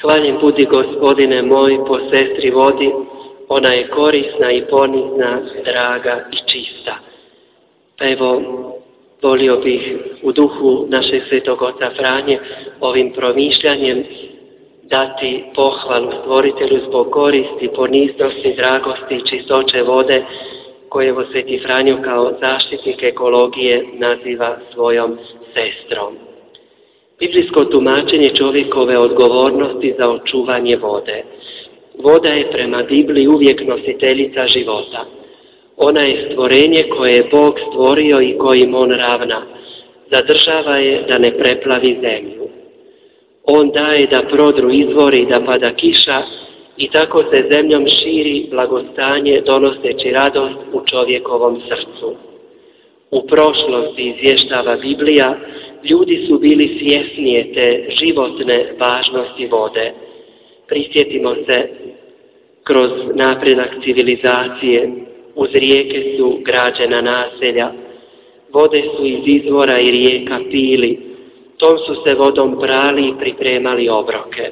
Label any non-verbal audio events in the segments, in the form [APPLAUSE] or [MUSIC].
Hvaljen budi gospodine moj po sestri vodi, ona je korisna i ponizna, draga i čista. Pa evo, volio bih u duhu našeg svetog oca Franje ovim promišljanjem dati pohvalu stvoritelju zbog koristi, poniznosti, dragosti i čistoće vode koje evo Sveti Franjo kao zaštitnik ekologije naziva svojom sestrom. Biblijsko tumačenje čovjekove odgovornosti za očuvanje vode. Voda je prema Bibliji uvijek nositeljica života. Ona je stvorenje koje je Bog stvorio i kojim On ravna. Zadržava je da ne preplavi zemlju. On daje da prodru izvori i da pada kiša i tako se zemljom širi blagostanje donoseći radost u čovjekovom srcu. U prošlosti izvještava Biblija, ljudi su bili svjesnije te životne važnosti vode. Prisjetimo se kroz napredak civilizacije, uz rijeke su građena naselja, vode su iz izvora i rijeka pili, tom su se vodom prali i pripremali obroke.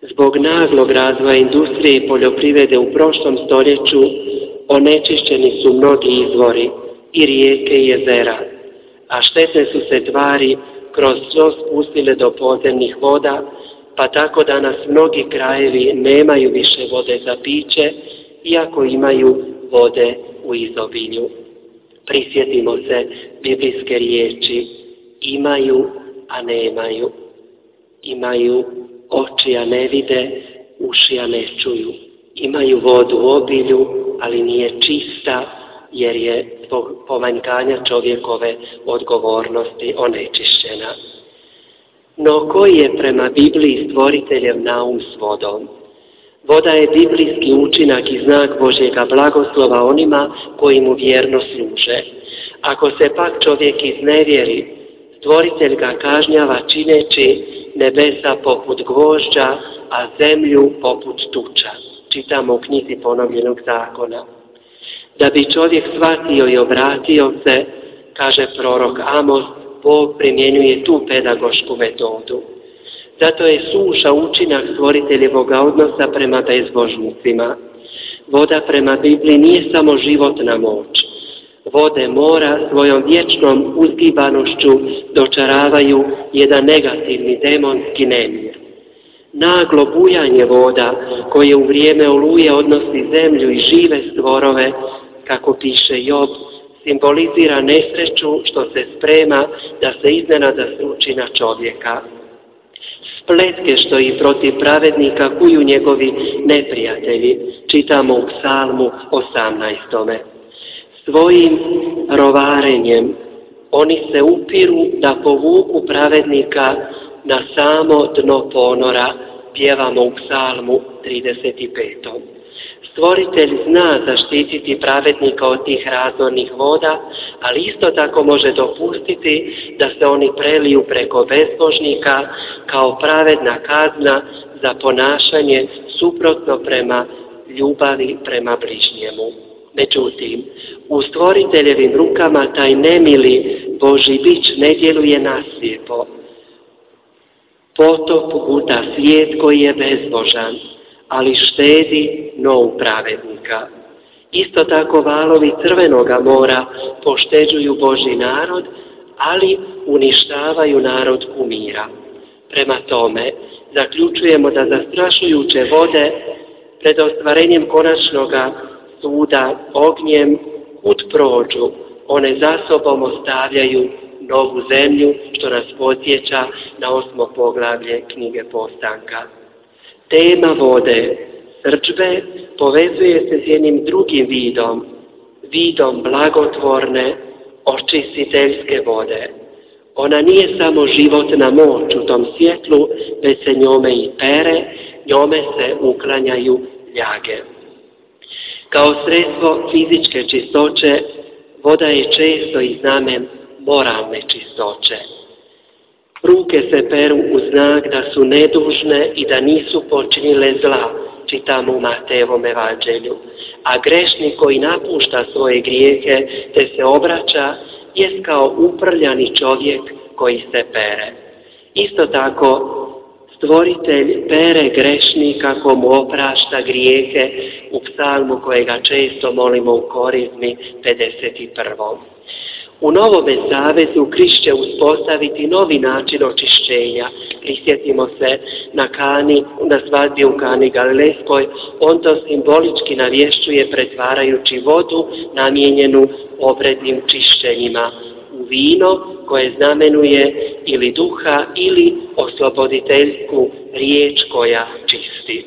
Zbog naglog razvoja industrije i poljoprivrede u prošlom stoljeću onečišćeni su mnogi izvori i rijeke i jezera, a štetne su se tvari kroz svo spustile do podzemnih voda, pa tako danas mnogi krajevi nemaju više vode za piće, iako imaju vode u izobilju. Prisjetimo se biblijske riječi, imaju, a nemaju. Imaju oči, a ne vide, uši, a ne čuju. Imaju vodu u obilju, ali nije čista, jer je zbog pomanjkanja čovjekove odgovornosti onečišćena. No koji je prema Bibliji stvoriteljem naum s vodom? Voda je biblijski učinak i znak Božjega blagoslova onima koji mu vjerno služe. Ako se pak čovjek iznevjeri, stvoritelj ga kažnjava čineći nebesa poput gvožđa, a zemlju poput tuča. Čitamo u knjizi ponovljenog zakona. Da bi čovjek shvatio i obratio se, kaže prorok Amos, Bog primjenjuje tu pedagošku metodu. Zato je suša učinak stvoriteljevoga odnosa prema bezbožnicima. Voda prema Bibliji nije samo životna moć. Vode mora svojom vječnom uzgibanošću dočaravaju jedan negativni demonski nemir. Naglo bujanje voda koje u vrijeme oluje odnosi zemlju i žive stvorove kako piše Job, simbolizira nesreću što se sprema da se iznenada sruči na čovjeka. Spletke što i protiv pravednika kuju njegovi neprijatelji, čitamo u psalmu 18. Svojim rovarenjem oni se upiru da povuku pravednika na samo dno ponora, pjevamo u psalmu 35. Stvoritelj zna zaštititi pravednika od tih razornih voda, ali isto tako može dopustiti da se oni preliju preko bezbožnika kao pravedna kazna za ponašanje suprotno prema ljubavi prema bližnjemu. Međutim, u stvoriteljevim rukama taj nemili Boži bić ne djeluje naslijepo. Potop guta svijet koji je bezbožan, ali štedi nov pravednika. Isto tako valovi crvenoga mora pošteđuju Boži narod, ali uništavaju narod kumira. Prema tome, zaključujemo da zastrašujuće vode pred ostvarenjem konačnoga suda ognjem kud prođu, one za sobom ostavljaju novu zemlju, što nas podsjeća na osmo poglavlje knjige Postanka. Tema vode, srđbe, povezuje se s jednim drugim vidom, vidom blagotvorne, očistiteljske vode. Ona nije samo životna moć u tom svjetlu, već se njome i pere, njome se uklanjaju ljage. Kao sredstvo fizičke čistoće, voda je često i znamen moralne čistoće. Ruke se peru u znak da su nedužne i da nisu počinile zla, čitamo u Matejevom evanđelju. A grešnik koji napušta svoje grijehe te se obraća, jest kao uprljani čovjek koji se pere. Isto tako, Stvoritelj pere grešnika komu oprašta grijehe u psalmu kojega često molimo u korizmi 51. U Novome Savezu Krist će uspostaviti novi način očišćenja. Prisjetimo se na kani, na svadbi u kani Galilejskoj, on to simbolički navješćuje pretvarajući vodu namijenjenu obrednim čišćenjima u vino koje znamenuje ili duha ili osloboditeljsku riječ koja čisti.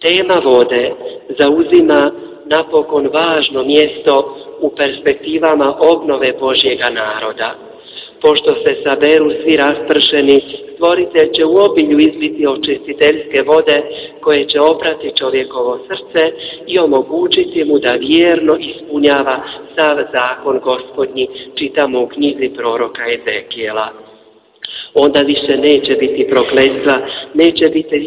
Tema vode zauzima napokon važno mjesto u perspektivama obnove Božjega naroda. Pošto se saberu svi raspršeni, stvoritelj će u obilju izbiti očistiteljske vode koje će oprati čovjekovo srce i omogućiti mu da vjerno ispunjava sav zakon gospodnji, čitamo u knjizi proroka Ezekijela onda više neće biti prokletstva, neće biti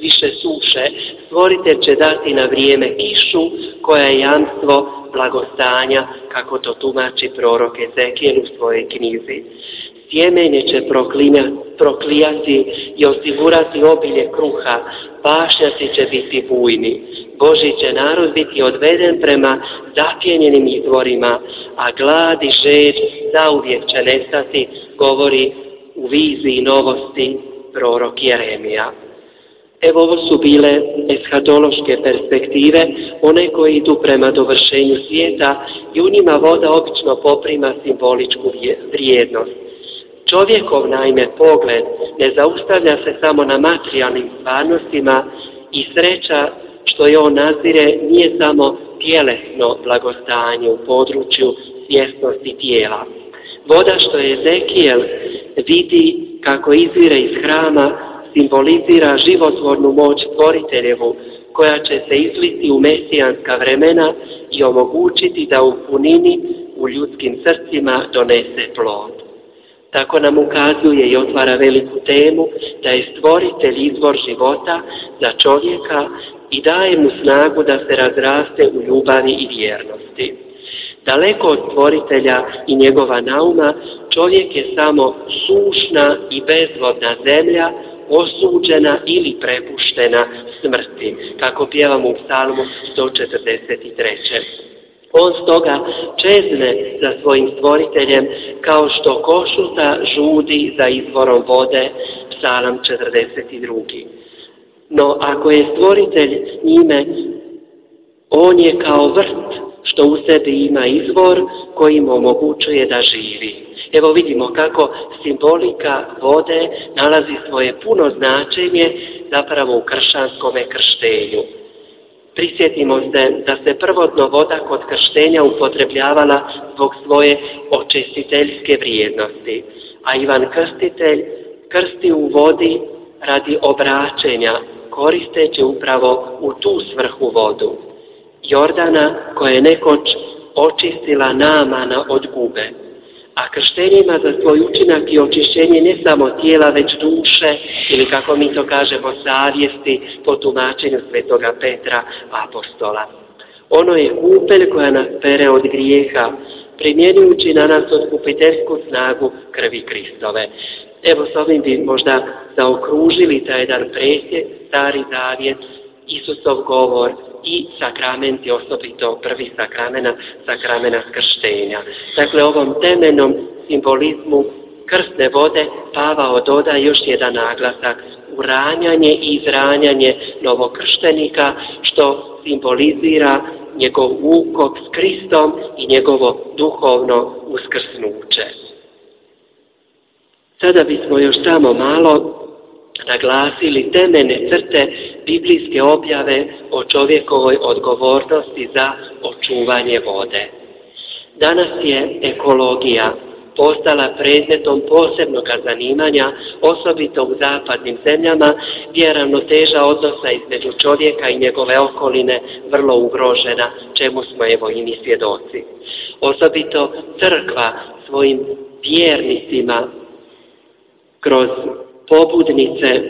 više suše, stvoritelj će dati na vrijeme kišu koja je jamstvo blagostanja, kako to tumači prorok Ezekiel u svojoj knjizi. Sjemenje će proklijati i osigurati obilje kruha, pašnjaci će biti bujni. Boži će narod biti odveden prema zapjenjenim izvorima, a glad i žeđ zauvijek će nestati, govori u viziji novosti prorok Jeremija. Evo ovo su bile eskatološke perspektive, one koje idu prema dovršenju svijeta i u njima voda obično poprima simboličku vrijednost. Čovjekov naime pogled ne zaustavlja se samo na materijalnim stvarnostima i sreća što je on nazire nije samo tjelesno blagostanje u području svjesnosti tijela. Voda što je Ezekijel vidi kako izvire iz hrama simbolizira životvornu moć stvoriteljevu koja će se izliti u mesijanska vremena i omogućiti da u punini u ljudskim srcima donese plod. Tako nam ukazuje i otvara veliku temu da je stvoritelj izvor života za čovjeka i daje mu snagu da se razraste u ljubavi i vjernosti. Daleko od stvoritelja i njegova nauma, čovjek je samo sušna i bezvodna zemlja, osuđena ili prepuštena smrti, kako pjevamo u psalmu 143. On stoga čezne za svojim stvoriteljem kao što košuta žudi za izvorom vode, psalam 42. No ako je stvoritelj njime, on je kao vrt što u sebi ima izvor koji mu omogućuje da živi. Evo vidimo kako simbolika vode nalazi svoje puno značenje zapravo u kršanskome krštenju. Prisjetimo se da se prvotno voda kod krštenja upotrebljavala zbog svoje očistiteljske vrijednosti, a Ivan Krstitelj krsti u vodi radi obraćenja, koristeći upravo u tu svrhu vodu. Jordana koja je nekoć očistila namana od gube. A krštenjima za svoj učinak i očišćenje ne samo tijela, već duše, ili kako mi to kažemo, savjesti po tumačenju svetoga Petra apostola. Ono je kupelj koja nas pere od grijeha, primjenjujući na nas otkupiteljsku snagu krvi Kristove. Evo s ovim bi možda zaokružili taj jedan presjek, stari zavjet, Isusov govor i sakramenti, osobito prvi sakramena, sakramena krštenja. Dakle, ovom temeljnom simbolizmu krstne vode Pavao doda još jedan naglasak, uranjanje i izranjanje novokrštenika, što simbolizira njegov ukop s Kristom i njegovo duhovno uskrsnuće. Sada bismo još samo malo naglasili temene crte biblijske objave o čovjekovoj odgovornosti za očuvanje vode. Danas je ekologija postala predmetom posebnog zanimanja, osobito u zapadnim zemljama, gdje je ravnoteža odnosa između čovjeka i njegove okoline vrlo ugrožena, čemu smo evo i mi svjedoci. Osobito crkva svojim vjernicima kroz pobudnice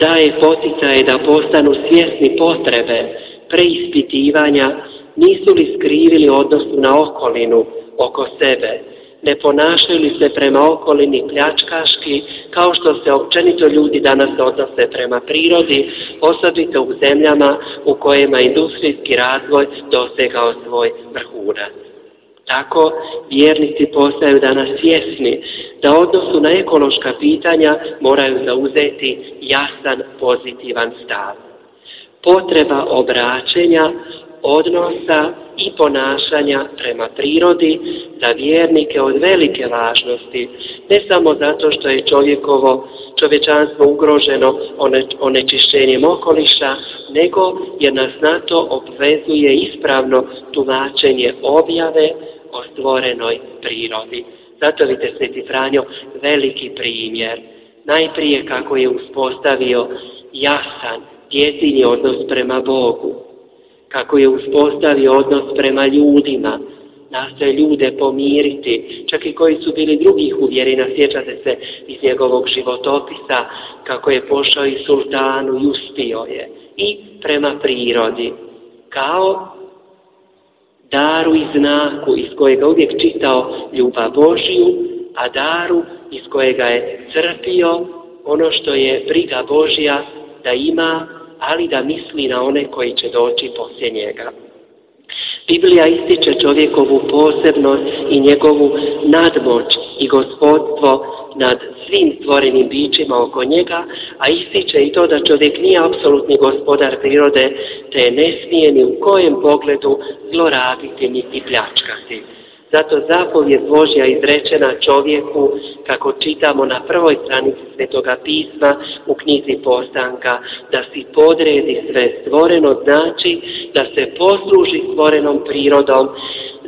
daje poticaje da postanu svjesni potrebe preispitivanja, nisu li skrivili odnosu na okolinu oko sebe, ne ponašaju li se prema okolini pljačkaški, kao što se općenito ljudi danas odnose prema prirodi, osobito u zemljama u kojima industrijski razvoj dosegao svoj vrhunac. Tako vjernici postaju danas svjesni da odnosu na ekološka pitanja moraju zauzeti jasan pozitivan stav. Potreba obraćenja odnosa i ponašanja prema prirodi za vjernike od velike važnosti, ne samo zato što je čovjekovo čovječanstvo ugroženo onečišćenjem okoliša, nego jer nas na to obvezuje ispravno tumačenje objave o stvorenoj prirodi. Zato vidite Sveti Franjo veliki primjer. Najprije kako je uspostavio jasan, djetinji odnos prema Bogu, kako je uspostavio odnos prema ljudima, nastoje ljude pomiriti, čak i koji su bili drugih uvjerina, sjećate se iz njegovog životopisa, kako je pošao i sultanu i uspio je, i prema prirodi, kao daru i znaku iz kojega uvijek čitao ljubav Božiju, a daru iz kojega je crpio ono što je briga Božja da ima, ali da misli na one koji će doći poslije njega. Biblija ističe čovjekovu posebnost i njegovu nadmoć i gospodstvo nad svim stvorenim bićima oko njega, a ističe i to da čovjek nije apsolutni gospodar prirode, te ne smije ni u kojem pogledu zlorabiti niti pljačkati. Zato zapovjed Božja izrečena čovjeku, kako čitamo na prvoj stranici Svetoga pisma u knjizi Postanka, da si podredi sve stvoreno, znači da se posluži stvorenom prirodom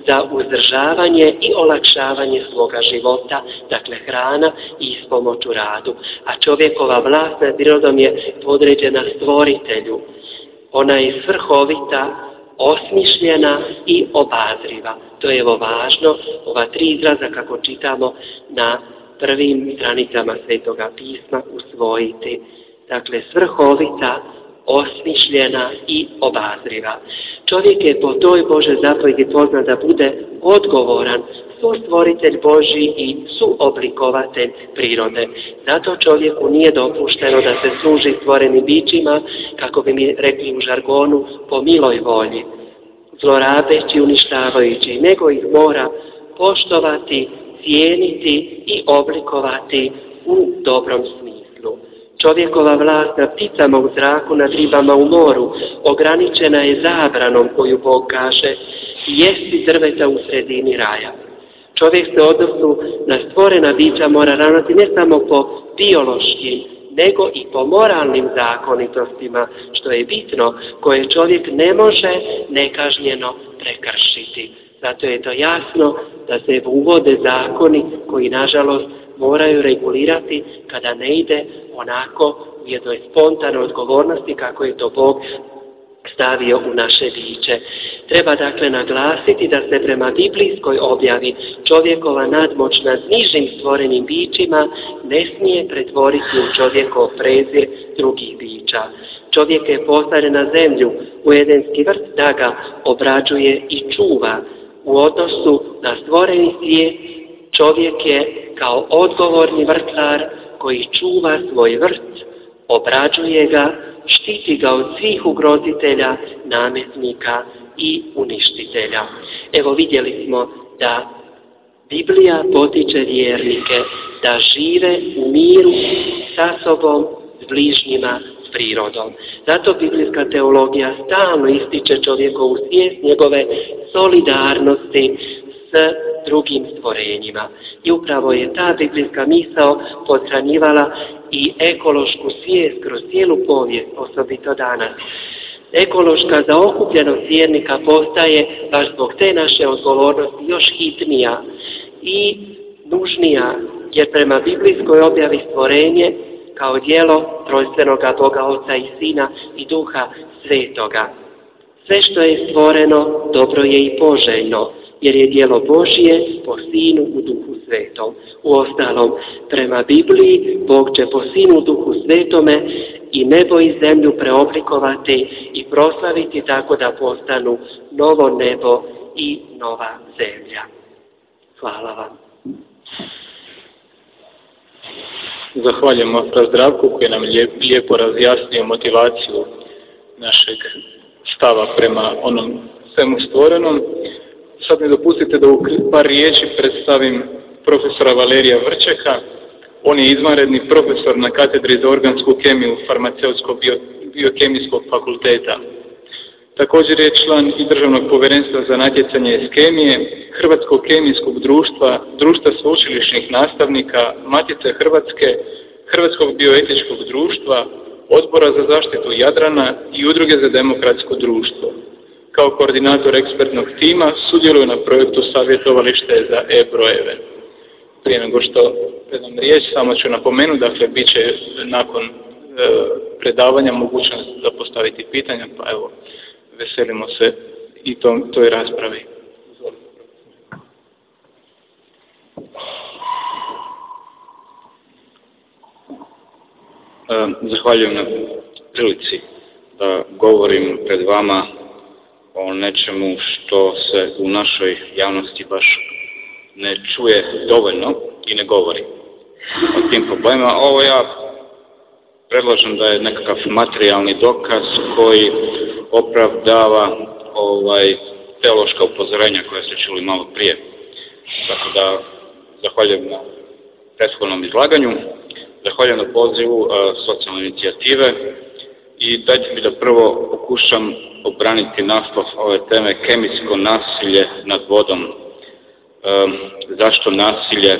za uzdržavanje i olakšavanje svoga života, dakle hrana i ispomoć u radu. A čovjekova vlast nad prirodom je podređena stvoritelju. Ona je svrhovita, osmišljena i obazriva. To je evo važno, ova tri izraza kako čitamo na prvim stranicama Svetoga pisma usvojiti. Dakle, svrhovita, osmišljena i obazriva. Čovjek je po toj Bože zapovjedi poznat da bude odgovoran, su stvoritelj Boži i suoblikovatelj prirode. Zato čovjeku nije dopušteno da se služi stvorenim bićima, kako bi mi rekli u žargonu, po miloj volji, zlorabeći, uništavajući, nego ih mora poštovati, cijeniti i oblikovati u dobrom smislu. Čovjekova vlast na pticama u zraku, nad ribama u moru, ograničena je zabranom koju Bog kaže, jesti drveta u sredini raja. Čovjek se odnosu na stvorena bića mora ravnati ne samo po biološkim, nego i po moralnim zakonitostima, što je bitno, koje čovjek ne može nekažnjeno prekršiti. Zato je to jasno da se uvode zakoni koji, nažalost, moraju regulirati kada ne ide onako u jednoj spontanoj odgovornosti kako je to Bog stavio u naše biće. Treba dakle naglasiti da se prema biblijskoj objavi čovjekova nadmoć nad nižim stvorenim bićima ne smije pretvoriti u čovjekov prezir drugih bića. Čovjek je postavljen na zemlju u Edenski vrt da ga obrađuje i čuva. U odnosu na stvoreni svijet čovjek je kao odgovorni vrtlar koji čuva svoj vrt, obrađuje ga, štiti ga od svih ugrozitelja, nametnika i uništitelja. Evo vidjeli smo da Biblija potiče vjernike da žive u miru sa sobom, s bližnjima, s prirodom. Zato biblijska teologija stalno ističe čovjekovu svijest njegove solidarnosti s drugim stvorenjima. I upravo je ta biblijska misao podhranjivala i ekološku svijest kroz cijelu povijest, osobito danas. Ekološka zaokupljenost vjernika postaje, baš zbog te naše odgovornosti, još hitnija i nužnija, jer prema biblijskoj objavi stvorenje kao dijelo trojstvenoga Boga Oca i Sina i Duha Svetoga. Sve što je stvoreno dobro je i poželjno, jer je dijelo Božije po Sinu u Duhu Svetom. U ostalom, prema Bibliji, Bog će po Sinu u Duhu Svetome i nebo i zemlju preoblikovati i proslaviti tako da postanu novo nebo i nova zemlja. Hvala vam. Zahvaljujem osta Zdravku koji nam lijepo razjasnio motivaciju našeg stava prema onom svemu stvorenom. Sad mi dopustite da u par riječi predstavim profesora Valerija Vrčeka. On je izvanredni profesor na katedri za organsku kemiju farmaceutskog biokemijskog fakulteta. Također je član i Državnog povjerenstva za natjecanje iz kemije, Hrvatskog kemijskog društva, Društva sveučilišnih nastavnika, Matice Hrvatske, Hrvatskog bioetičkog društva, Odbora za zaštitu Jadrana i Udruge za demokratsko društvo. Kao koordinator ekspertnog tima sudjeluje na projektu savjetovalište za e-brojeve. Prije nego što predam riječ, samo ću napomenuti, dakle, bit će nakon e, predavanja mogućnost da postaviti pitanja, pa evo, veselimo se i tom, toj raspravi. Zahvaljujem na prilici da govorim pred vama o nečemu što se u našoj javnosti baš ne čuje dovoljno i ne govori o tim problemima. Ovo ja predlažem da je nekakav materijalni dokaz koji opravdava ovaj teološka upozorenja koja ste čuli malo prije. Tako da zahvaljujem na prethodnom izlaganju, zahvaljujem na pozivu socijalne inicijative i dajte mi da prvo pokušam obraniti naslov ove teme kemijsko nasilje nad vodom. zašto nasilje?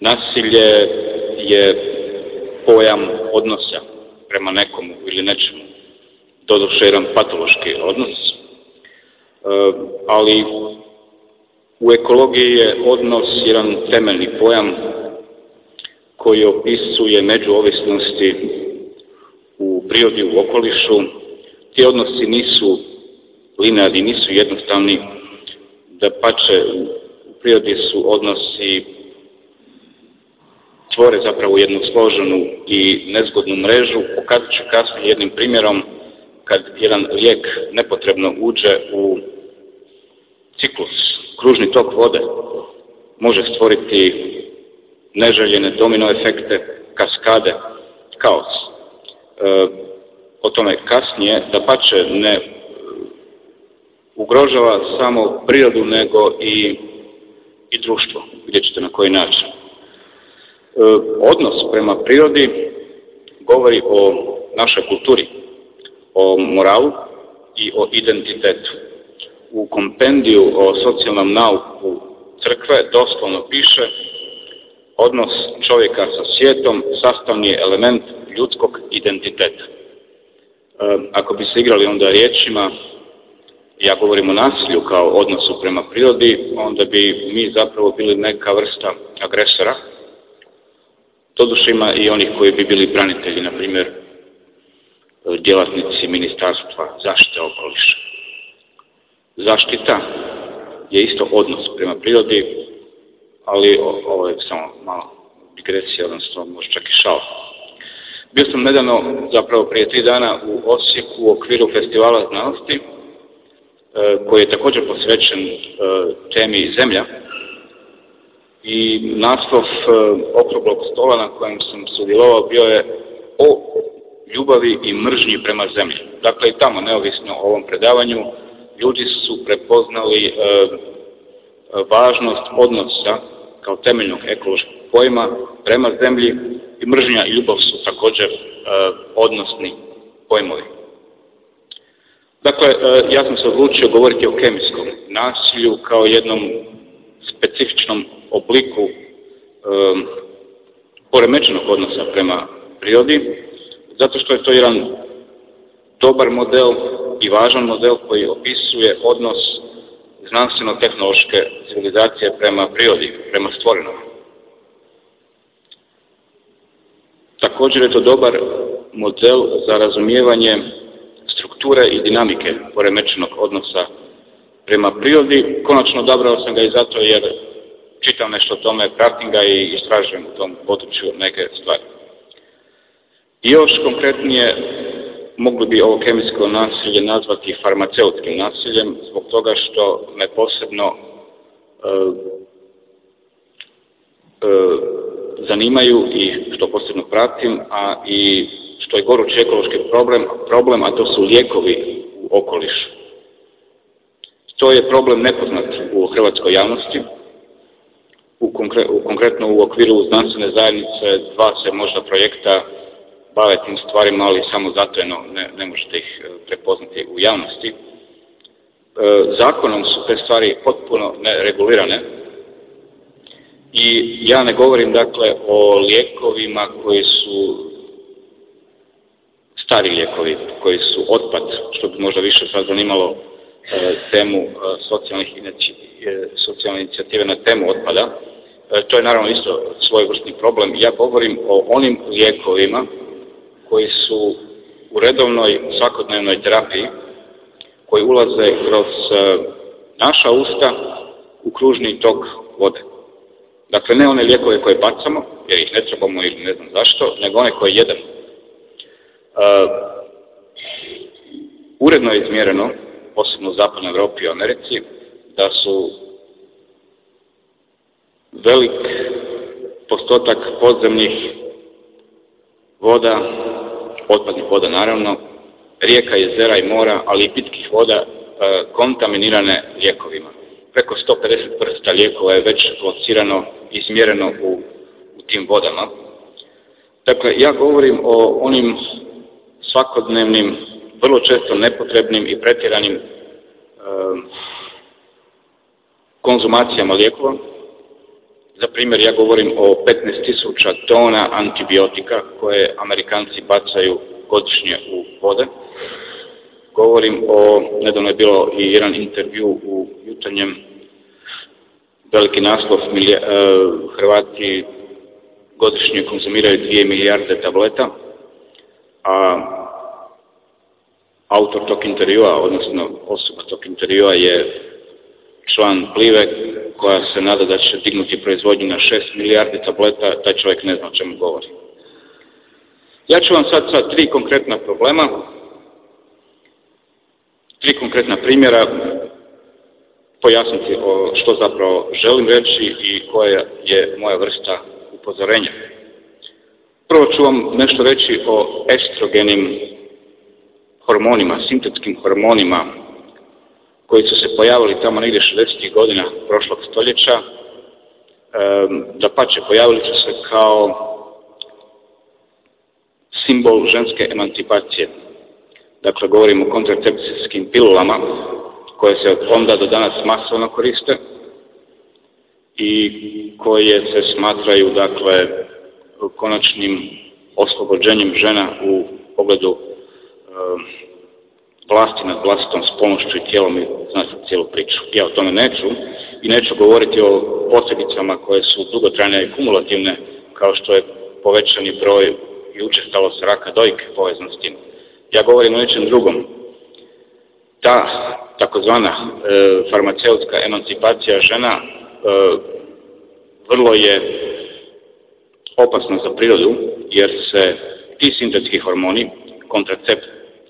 Nasilje je pojam odnosa prema nekomu ili nečemu. Doduše jedan patološki odnos, e, ali u ekologiji je odnos jedan temeljni pojam koji opisuje međuovisnosti u prirodi, u okolišu. Ti odnosi nisu linearni, nisu jednostavni, da pače u prirodi su odnosi stvore zapravo jednu složenu i nezgodnu mrežu. Pokazat ću kasnije jednim primjerom kad jedan lijek nepotrebno uđe u ciklus, kružni tok vode, može stvoriti neželjene domino efekte, kaskade, kaos. E, o tome kasnije, da pače ne ugrožava samo prirodu, nego i, i društvo, gdje ćete na koji način. E, odnos prema prirodi govori o našoj kulturi, o moralu i o identitetu. U kompendiju o socijalnom nauku crkve doslovno piše odnos čovjeka sa svijetom sastavni element ljudskog identiteta. E, ako bi se igrali onda riječima, ja govorim o nasilju kao odnosu prema prirodi, onda bi mi zapravo bili neka vrsta agresora, Doduše ima i onih koji bi bili branitelji, na primjer djelatnici ministarstva zaštite okoliša. Zaštita je isto odnos prema prirodi, ali ovo je samo malo digresija, odnosno možda čak i šal. Bio sam nedavno, zapravo prije tri dana u Osijeku u okviru festivala znanosti, e, koji je također posvećen e, temi zemlja, i naslov e, okruglog stola na kojem sam sudjelovao bio je o ljubavi i mržnji prema zemlji. Dakle, i tamo, neovisno o ovom predavanju, ljudi su prepoznali važnost odnosa kao temeljnog ekološkog pojma prema zemlji i mržnja i ljubav su također e, odnosni pojmovi. Dakle, ja sam se odlučio govoriti o kemijskom nasilju kao jednom specifičnom obliku um, poremećenog odnosa prema prirodi, zato što je to jedan dobar model i važan model koji opisuje odnos znanstveno-tehnološke civilizacije prema prirodi, prema stvorenom. Također je to dobar model za razumijevanje strukture i dinamike poremećenog odnosa prema prirodi. Konačno odabrao sam ga i zato jer čitam nešto o tome, pratim ga i istražujem u tom području neke stvari. I još konkretnije mogli bi ovo kemijsko nasilje nazvati farmaceutskim nasiljem zbog toga što me posebno zanimaju i što posebno pratim, a i što je gorući ekološki problem, problem, a to su lijekovi u okolišu. To je problem nepoznat u hrvatskoj javnosti, u, konkretno u okviru znanstvene zajednice dva se možda projekta bave tim stvarima, ali samo zato ne, ne možete ih e, prepoznati u javnosti. E, zakonom su te stvari potpuno neregulirane i ja ne govorim dakle o lijekovima koji su stari lijekovi, koji su otpad, što bi možda više sad zanimalo e, temu socijalnih socijalne inicijative na temu otpada. To je naravno isto svojevrsni problem. Ja govorim o onim lijekovima koji su u redovnoj svakodnevnoj terapiji koji ulaze kroz e, naša usta u kružni tok vode. Dakle, ne one lijekove koje bacamo, jer ih ne trebamo ili ne znam zašto, nego one koje jedemo. Uh, uredno je izmjereno, posebno u zapadnoj Europi i Americi, da su velik postotak podzemnih voda, otpadnih voda naravno, rijeka, jezera i mora, ali i pitkih voda e, kontaminirane lijekovima. Preko 150 vrsta lijekova je već locirano i izmjereno u, u tim vodama. Dakle, ja govorim o onim svakodnevnim, vrlo često nepotrebnim i pretjeranim e, konzumacijama lijekova, za primjer, ja govorim o 15.000 tona antibiotika koje Amerikanci bacaju godišnje u vode. Govorim o, nedavno je bilo i jedan intervju u jutarnjem veliki naslov, e, Hrvati godišnje konzumiraju 2 milijarde tableta, a autor tog intervjua, odnosno osoba tog intervjua je član Plive koja se nada da će dignuti proizvodnju na 6 milijardi tableta, taj čovjek ne zna o čemu govori. Ja ću vam sad sad tri konkretna problema, tri konkretna primjera pojasniti o što zapravo želim reći i koja je moja vrsta upozorenja. Prvo ću vam nešto reći o estrogenim hormonima, sintetskim hormonima koji su se pojavili tamo negdje 60. godina prošlog stoljeća, da pače pojavili su se kao simbol ženske emancipacije. Dakle, govorimo o kontracepcijskim pilulama koje se od onda do danas masovno koriste i koje se smatraju, dakle, konačnim oslobođenjem žena u pogledu vlasti nad vlastitom spolnošću i tijelom i znači cijelu priču. Ja o tome neću i neću govoriti o posljedicama koje su dugotrajne i kumulativne kao što je povećani broj i učestalost raka dojke povezan s tim. Ja govorim o nečem drugom. Ta takozvana e, farmaceutska emancipacija žena e, vrlo je opasna za prirodu jer se ti sintetski hormoni, kontracept,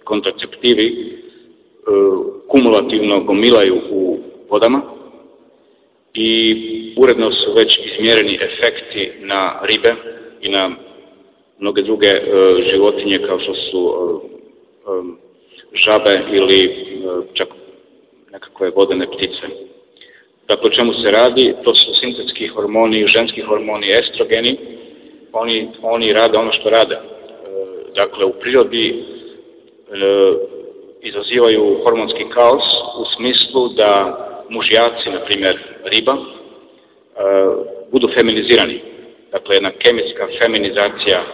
kontraceptivi e, kumulativno gomilaju u vodama i uredno su već izmjereni efekti na ribe i na mnoge druge e, životinje kao što su e, žabe ili čak nekakve vodene ptice. Dakle, o čemu se radi? To su sintetski hormoni, ženski hormoni, estrogeni. Oni, oni rade ono što rade. Dakle, u prirodi izazivaju hormonski kaos u smislu da mužjaci, na primjer riba, e, budu feminizirani. Dakle, jedna kemijska feminizacija e,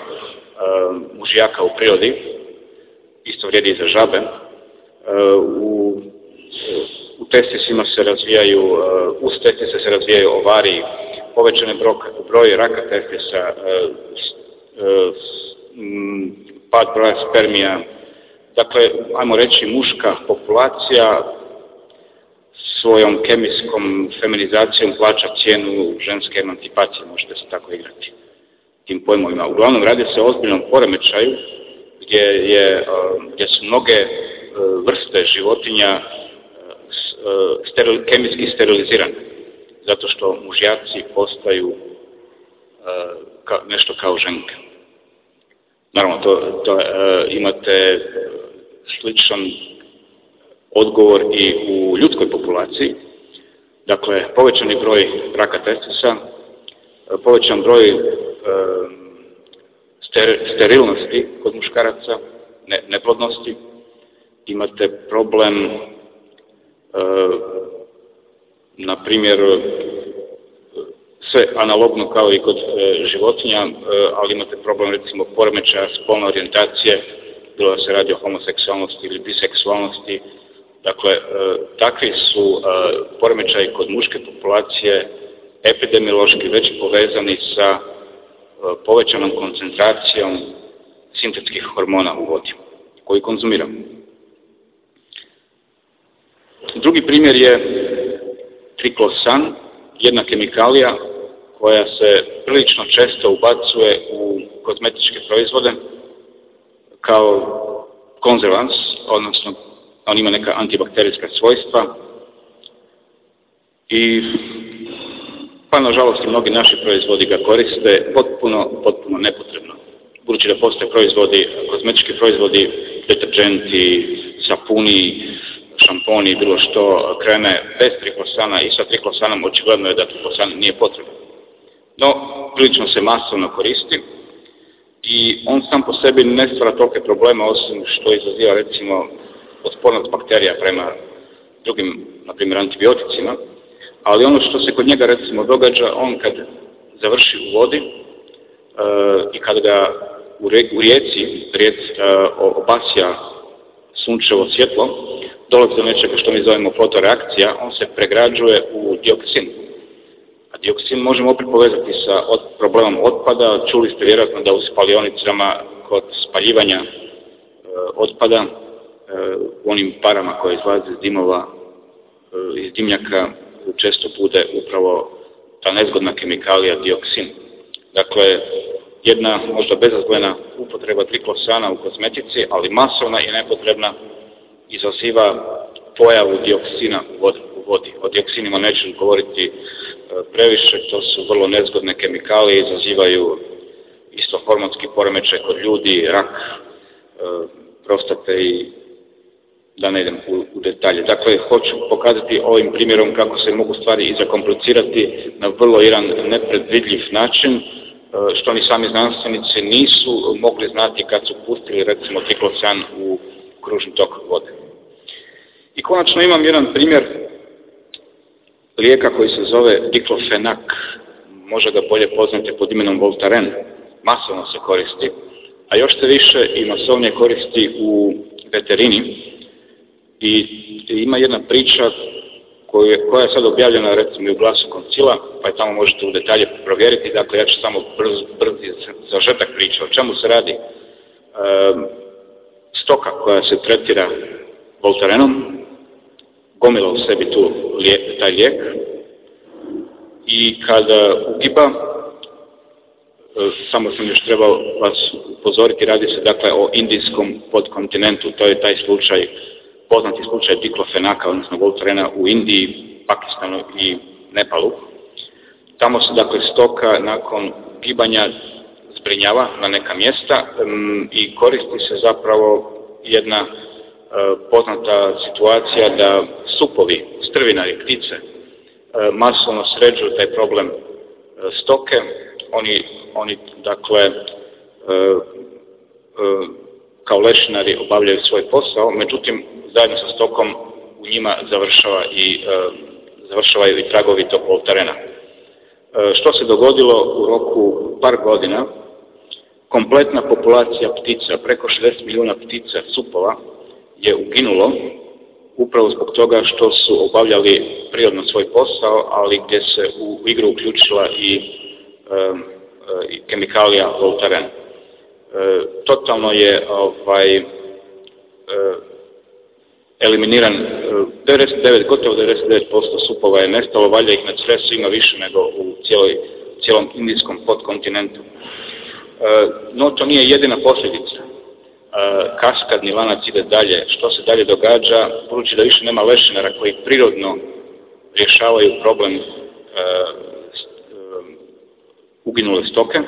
mužjaka u prirodi, isto vrijedi i za žabe. U, u testisima se razvijaju, uz testise se razvijaju ovari, povećane broj raka testisa, pad broja spermija, Dakle, ajmo reći, muška populacija svojom kemijskom feminizacijom plaća cijenu ženske emancipacije, možete se tako igrati tim pojmovima. Uglavnom radi se o ozbiljnom poremećaju gdje, je, e, gdje su mnoge e, vrste životinja e, steril, kemijski sterilizirane. zato što mužjaci postaju nešto kao ženke. Naravno, to, to imate sličan odgovor i u ljudskoj populaciji. Dakle, povećani broj raka testisa, povećan broj e, sterilnosti kod muškaraca, ne, neplodnosti, imate problem, e, na primjer, sve analogno kao i kod e, životinja, ali imate problem recimo poremećaja spolne orijentacije, bilo da se radi o homoseksualnosti ili biseksualnosti, Dakle, takvi su poremećaji kod muške populacije epidemiološki već povezani sa povećanom koncentracijom sintetskih hormona u vodi koji konzumiramo. Drugi primjer je triklosan, jedna kemikalija koja se prilično često ubacuje u kozmetičke proizvode kao konzervans, odnosno on ima neka antibakterijska svojstva i pa nažalost mnogi naši proizvodi ga koriste potpuno, potpuno nepotrebno. Budući da postoje proizvodi, kozmetički proizvodi, deterđenti, sapuni, šamponi, bilo što, kreme bez triklosana i sa triklosanom očigledno je da triklosan nije potreban. No, prilično se masovno koristi i on sam po sebi ne stvara tolike problema osim što izaziva recimo otpornost bakterija prema drugim, na primjer, antibioticima, ali ono što se kod njega recimo događa, on kad završi u vodi e, i kad ga u, rijeci rijec e, obasja sunčevo svjetlo, dolazi do nečega što mi zovemo fotoreakcija, on se pregrađuje u dioksin. Dioksin možemo opet povezati sa problemom otpada. Čuli ste vjerojatno da u spalionicama kod spaljivanja e, otpada u onim parama koje izlaze iz dimova, e, iz dimnjaka, često bude upravo ta nezgodna kemikalija dioksin. Dakle, jedna možda bezazglena upotreba triklosana u kozmetici, ali masovna i nepotrebna izaziva pojavu dioksina u vodi. O dioksinima neću govoriti e, previše, to su vrlo nezgodne kemikalije, izazivaju isto hormonski poremećaj kod ljudi, rak, e, prostate i da ne idem u, u detalje. Dakle, hoću pokazati ovim primjerom kako se mogu stvari i zakomplicirati na vrlo jedan nepredvidljiv način, e, što ni sami znanstvenici nisu mogli znati kad su pustili recimo ciklosan u kružni tok vode. I konačno imam jedan primjer lijeka koji se zove diklofenak, možda ga bolje poznate pod imenom Voltaren, masovno se koristi, a još se više i masovnije koristi u veterini, i ima jedna priča koja je sad objavljena recimo u glasu koncila, pa je tamo možete u detalje provjeriti, dakle ja ću samo brz, brzi zažetak priče, o čemu se radi. stoka koja se tretira voltarenom, gomila u sebi tu taj lijek i kada ugiba, e, samo sam još trebao vas upozoriti, radi se dakle o indijskom podkontinentu, to je taj slučaj poznati slučaj diklofenaka, odnosno voltarena u Indiji, Pakistanu i Nepalu. Tamo se dakle stoka nakon gibanja zbrinjava na neka mjesta mm, i koristi se zapravo jedna poznata situacija da supovi, strvinari, ptice, e, masovno sređuju taj problem e, stoke. Oni, oni dakle kao lešinari obavljaju svoj posao, međutim zajedno sa stokom u njima završava i, e, završavaju i tragovi tog voltarena. E, što se dogodilo u roku par godina? Kompletna populacija ptica, preko 60 milijuna ptica, supova, je uginulo upravo zbog toga što su obavljali prirodno svoj posao, ali gdje se u igru uključila i, e, i kemikalija voltaren. totalno je ovaj, eliminiran 99, e, gotovo 99% supova je nestalo, valja ih na Cresu ima više nego u cijeloj, cijelom indijskom podkontinentu. E, no, to nije jedina posljedica. E, kaskadni lanac ide dalje. Što se dalje događa, budući da više nema lešinara koji prirodno rješavaju problem uginule stoke,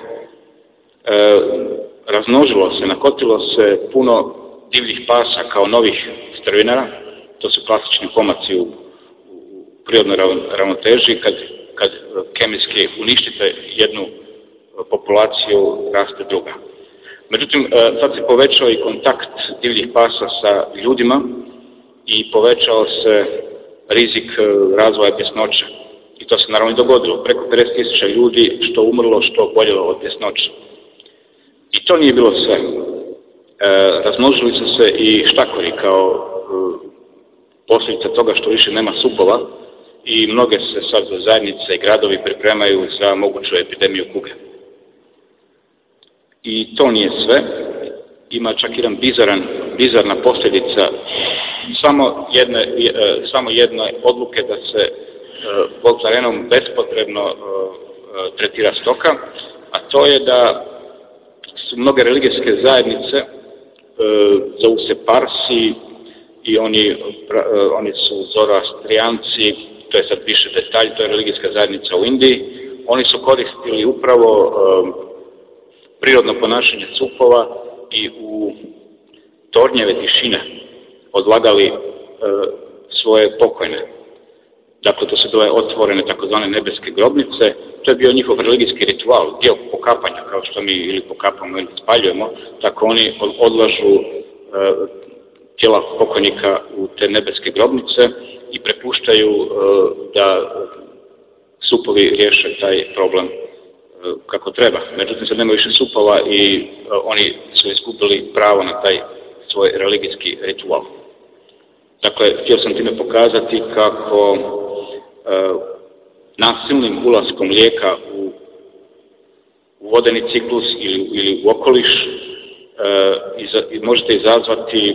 raznožilo se, nakotilo se puno divljih pasa kao novih strvinara, to su klasični pomaci u, prirodnoj ravnoteži, kad, kad kemijski uništite jednu populaciju, raste druga. Međutim, sad se povećao i kontakt divljih pasa sa ljudima i povećao se rizik razvoja bjesnoće. I to se naravno i dogodilo. Preko 50.000 ljudi što umrlo, što boljelo od bjesnoće. I to nije bilo sve. E, razmnožili su se i štakori kao e, posljedica toga što više nema supova i mnoge se sad zajednice i gradovi pripremaju za moguću epidemiju kuge. I to nije sve. Ima čak jedan bizaran, bizarna posljedica samo jedne, e, samo jedne odluke da se e, voltarenom bespotrebno e, tretira stoka, a to je da su mnoge religijske zajednice, zovu se Parsi i oni, oni su Zoroastrijanci, to je sad više detalj, to je religijska zajednica u Indiji, oni su koristili upravo prirodno ponašanje cupova i u tornjeve tišine odlagali e, svoje pokojne. Dakle, to su bile otvorene takozvane nebeske grobnice, to je bio njihov religijski ritual, dio pokapanja, kao što mi ili pokapamo ili spaljujemo, tako oni odlažu e, tijela pokojnika u te nebeske grobnice i prepuštaju e, da supovi riješe taj problem kako treba. Međutim, sad nema više supova i oni su izgubili pravo na taj svoj religijski ritual. Dakle, htio sam time pokazati kako e, nasilnim ulaskom lijeka u, vodeni ciklus ili, ili u okoliš e, možete izazvati e,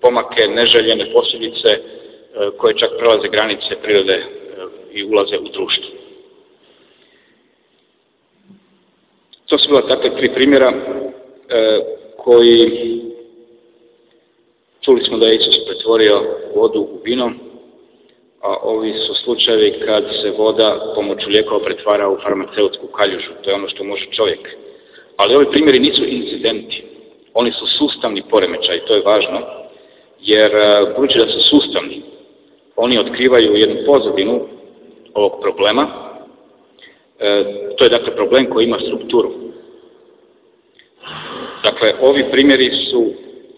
pomake, neželjene posljedice e, koje čak prelaze granice prirode i ulaze u društvo. To su bila takve tri primjera koji Čuli smo da je Isus pretvorio vodu u vino, a ovi su slučajevi kad se voda pomoću lijekova pretvara u farmaceutsku kaljužu. To je ono što može čovjek. Ali ovi primjeri nisu incidenti. Oni su sustavni poremećaj, to je važno, jer e, budući da su sustavni, oni otkrivaju jednu pozadinu ovog problema. E, to je dakle problem koji ima strukturu. Dakle, ovi primjeri su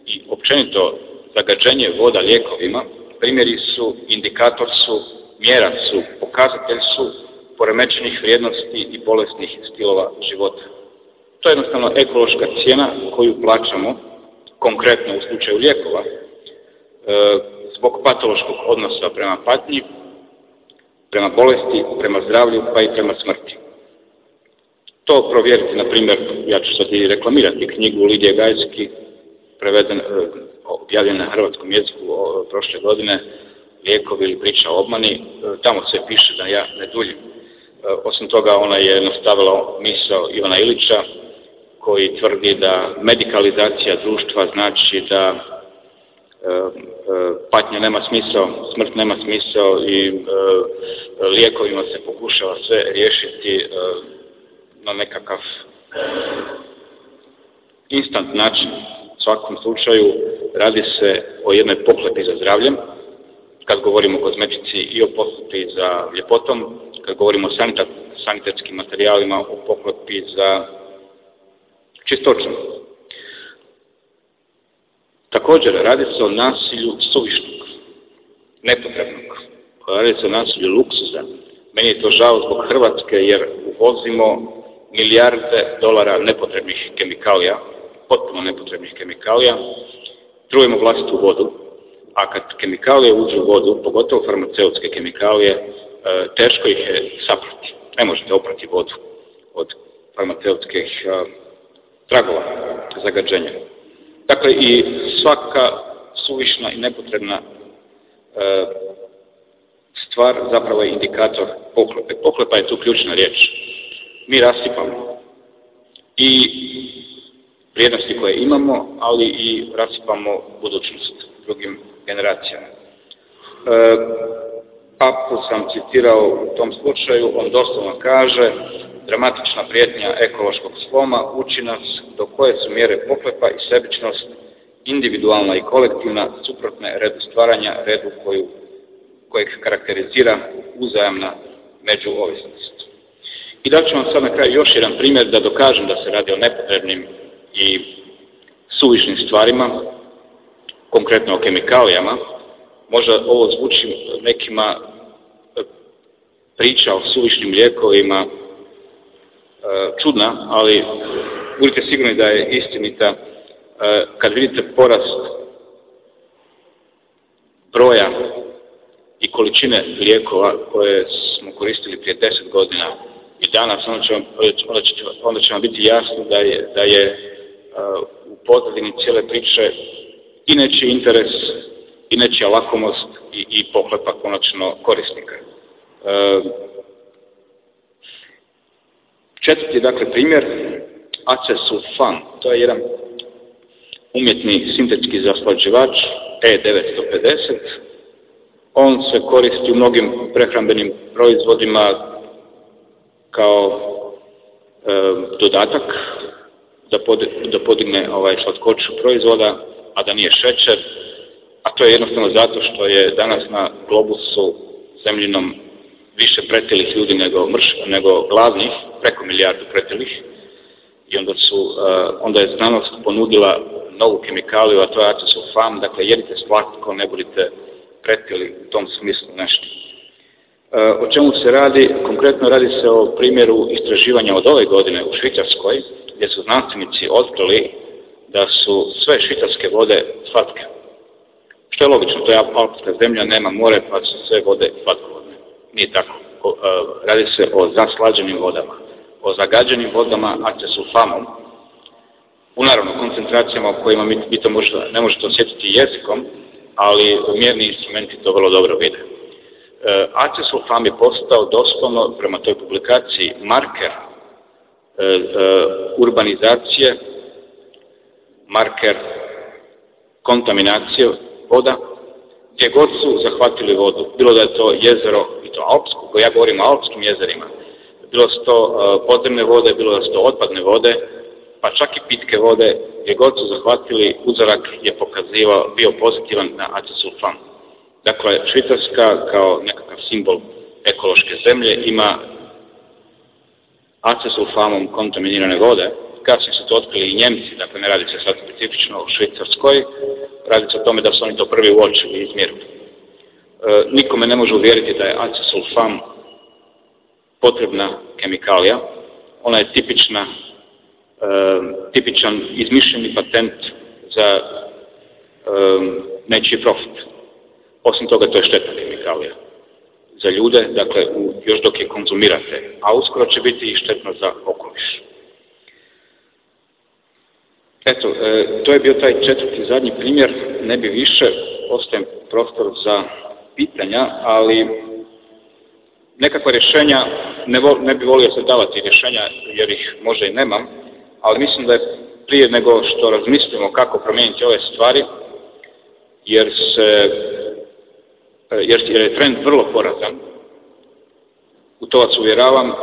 i općenito zagađenje voda lijekovima, primjeri su, indikator su, mjera su, pokazatelj su poremećenih vrijednosti i bolesnih stilova života. To je jednostavno ekološka cijena koju plaćamo, konkretno u slučaju lijekova, e, zbog patološkog odnosa prema patnji, prema bolesti, prema zdravlju, pa i prema smrti. To provjeriti, na primjer, ja ću sad i reklamirati knjigu Lidije Gajski, preveden, e, objavljen na hrvatskom jeziku prošle godine, lijekovi ili priča o obmani, e, tamo se piše da ja ne duljim. E, osim toga, ona je nastavila misao Ivana Ilića, koji tvrdi da medikalizacija društva znači da patnja nema smisao, smrt nema smisao i lijekovima se pokušava sve riješiti na nekakav instant način svakom slučaju radi se o jednoj pohlepi za zdravljem, kad govorimo o kozmetici i o pohlepi za ljepotom, kad govorimo o sanitetskim materijalima, o pohlepi za čistoćom. Također, radi se o nasilju suvišnog, nepotrebnog. Radi se o nasilju luksuza. Meni je to žao zbog Hrvatske jer uvozimo milijarde dolara nepotrebnih kemikalija potpuno nepotrebnih kemikalija, trujemo vlastitu vodu, a kad kemikalije uđu u vodu, pogotovo farmaceutske kemikalije, e, teško ih je saprati. Ne možete oprati vodu od farmaceutskih e, tragova zagađenja. Dakle, i svaka suvišna i nepotrebna e, stvar zapravo je indikator pohlepe. Pohlepa je tu ključna riječ. Mi rasipamo. I vrijednosti koje imamo, ali i rasipamo budućnost drugim generacijama. E, papu sam citirao u tom slučaju, on doslovno kaže dramatična prijetnja ekološkog sloma uči nas do koje su mjere poklepa i sebičnost individualna i kolektivna suprotne redu stvaranja, redu koju, kojeg karakterizira uzajamna međuovisnost. I da ću vam sad na kraju još jedan primjer da dokažem da se radi o nepotrebnim i suvišnim stvarima, konkretno o kemikalijama. Možda ovo zvuči nekima e, priča o suvišnim lijekovima čudna, ali budite sigurni da je istinita e, kad vidite porast broja i količine lijekova koje smo koristili prije deset godina i danas, onda će vam, onda će, onda će vam biti jasno da je, da je uh, u pozadini cijele priče i nečiji interes i nečija lakomost i, i pohlepa konačno korisnika. Uh, četvrti, dakle, primjer, acesulfan, to je jedan umjetni sintetski zaslađivač E950, on se koristi u mnogim prehrambenim proizvodima kao e, dodatak da, pod, da podigne ovaj slatkoću proizvoda, a da nije šećer, a to je jednostavno zato što je danas na globusu zemljinom više pretilih ljudi nego, mrš, nego gladnih, preko milijardu pretilih, i onda, su, uh, onda je znanost ponudila novu kemikaliju, a to je acesulfam, dakle jedite slatko, ne budite pretili u tom smislu nešto. O čemu se radi? Konkretno radi se o primjeru istraživanja od ove godine u Švicarskoj, gdje su znanstvenici otkrili da su sve švicarske vode slatke. Što je logično, to je alpska zemlja, nema more, pa su sve vode slatkovodne. Nije tako. Radi se o zaslađenim vodama, o zagađenim vodama acesulfamom, u naravno koncentracijama u kojima mi to možda, ne možete osjetiti jezikom, ali mjerni instrumenti to vrlo dobro vide. E, acesulfam je postao doslovno prema toj publikaciji marker e, e, urbanizacije, marker kontaminacije voda, gdje god su zahvatili vodu, bilo da je to jezero i to alpsko, ko ja govorim o alpskim jezerima, bilo su to podzemne vode, bilo da su to otpadne vode, pa čak i pitke vode, gdje god su zahvatili, uzorak je pokazivao, bio pozitivan na acesulfam. Dakle, Švicarska kao nekakav simbol ekološke zemlje ima acesulfamom kontaminirane vode. Kasnije su to otkrili i Njemci, dakle ne radi se sad specifično o Švicarskoj, radi se o tome da su oni to prvi uočili i izmjerili. E, nikome ne može uvjeriti da je acesulfam potrebna kemikalija. Ona je tipična, e, tipičan izmišljeni patent za e, nečiji profit. Osim toga, to je štetna kemikalija za ljude, dakle, u, još dok je konzumirate, a uskoro će biti i štetno za okoliš. Eto, e, to je bio taj četvrti zadnji primjer, ne bi više, ostajem prostor za pitanja, ali nekakva rješenja, ne, vo, ne bi volio se davati rješenja jer ih možda i nemam, ali mislim da je prije nego što razmislimo kako promijeniti ove stvari, jer se E, jer je trend vrlo porazan. U to vas uvjeravam, e,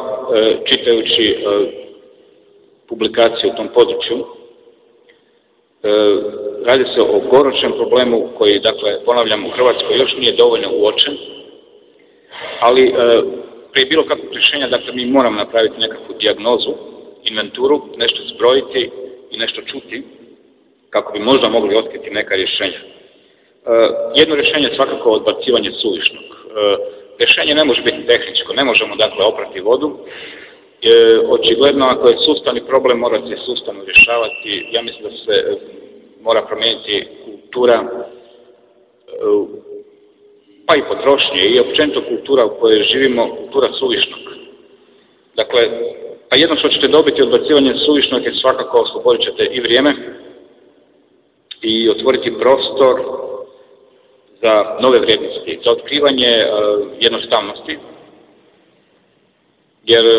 čitajući publikacije u tom području. Radi se o goročnom problemu koji, dakle, ponavljam, u Hrvatskoj još nije dovoljno uočen, ali prije bilo kakvog rješenja, dakle, mi moramo napraviti nekakvu dijagnozu, inventuru, nešto zbrojiti i nešto čuti, kako bi možda mogli otkriti neka rješenja. E, jedno rješenje je svakako odbacivanje suvišnog. E, rješenje ne može biti tehničko, ne možemo dakle oprati vodu. E, očigledno ako je sustavni problem mora se sustavno rješavati. Ja mislim da se mora promijeniti kultura pa i potrošnje i općenito kultura u kojoj živimo, kultura suvišnog. Dakle, a jedno što ćete dobiti odbacivanje suvišnog je svakako oslobodit ćete i vrijeme i otvoriti prostor za nove vrijednosti, za otkrivanje uh, jednostavnosti, jer uh,